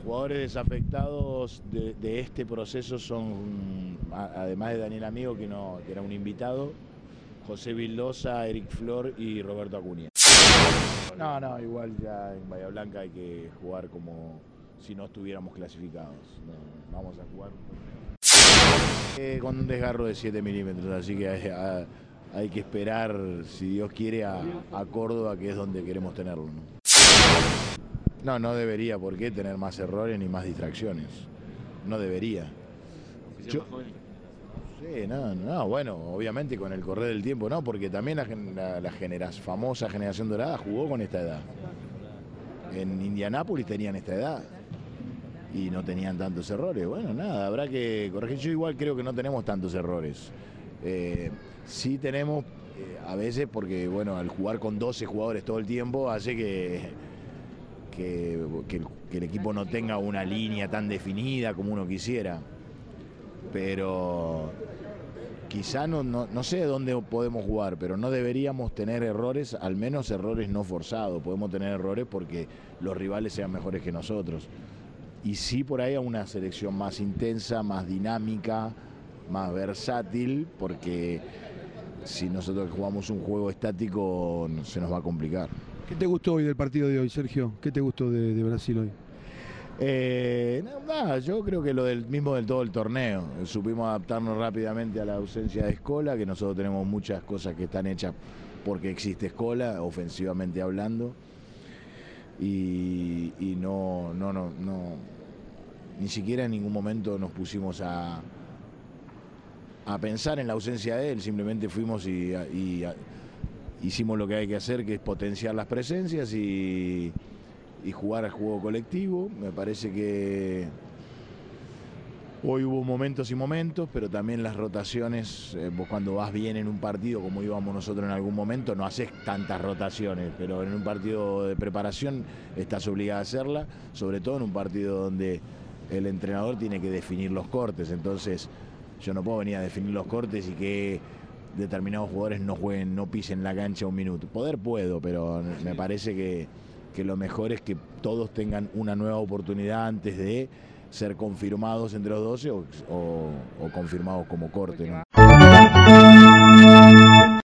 los jugadores desafectados de, de este proceso son, además de Daniel Amigo, que, no, que era un invitado, José Vildosa, Eric Flor y Roberto Acuña. No, no, igual ya en Bahía Blanca hay que jugar como si no estuviéramos clasificados. No, vamos a jugar eh, con un desgarro de 7 milímetros, así que hay, que esperar, si Dios quiere, a, a Córdoba, que es donde queremos tenerlo. ¿no? No, no debería por qué tener más errores ni más distracciones. No debería. Yo- Sí, no, no, bueno, obviamente con el correr del tiempo, no, porque también la, gen- la, la genera- famosa generación dorada jugó con esta edad. En Indianápolis tenían esta edad y no tenían tantos errores. Bueno, nada, habrá que corregir. Yo igual creo que no tenemos tantos errores. Eh, sí tenemos, eh, a veces, porque bueno, al jugar con 12 jugadores todo el tiempo hace que, que, el, equipo no tenga una línea tan definida como uno quisiera. Pero quizá no, no, no sé dónde podemos jugar, pero no deberíamos tener errores, al menos errores no forzados. Podemos tener errores porque los rivales sean mejores que nosotros. Y sí por ahí a una selección más intensa, más dinámica, más versátil, porque si nosotros jugamos un juego estático se nos va a complicar. ¿Qué te gustó hoy del partido de hoy, Sergio? ¿Qué te gustó de, Brasil hoy? Eh, nada, yo creo que lo del mismo del todo el torneo. Supimos adaptarnos rápidamente a la ausencia de Escola, que nosotros tenemos muchas cosas que están hechas porque existe Escola, ofensivamente hablando. Y, no, no, no, no, ni siquiera en ningún momento nos pusimos a, a pensar en la ausencia de él, simplemente fuimos y- hicimos lo que hay que hacer, que es potenciar las presencias y, jugar al juego colectivo. Me parece que hoy hubo momentos y momentos, pero también las rotaciones, eh, vos cuando vas bien en un partido, como íbamos nosotros en algún momento, no haces tantas rotaciones, pero en un partido de preparación estás obligado a hacerla, sobre todo en un partido donde el entrenador tiene que definir los cortes, entonces yo no puedo venir a definir los cortes y que determinados jugadores no jueguen, no pisen la cancha un minuto. Poder puedo, pero me parece que, que lo mejor es que todos tengan una nueva oportunidad antes de ser confirmados entre los 12 o, o- confirmados como corte. ¿no?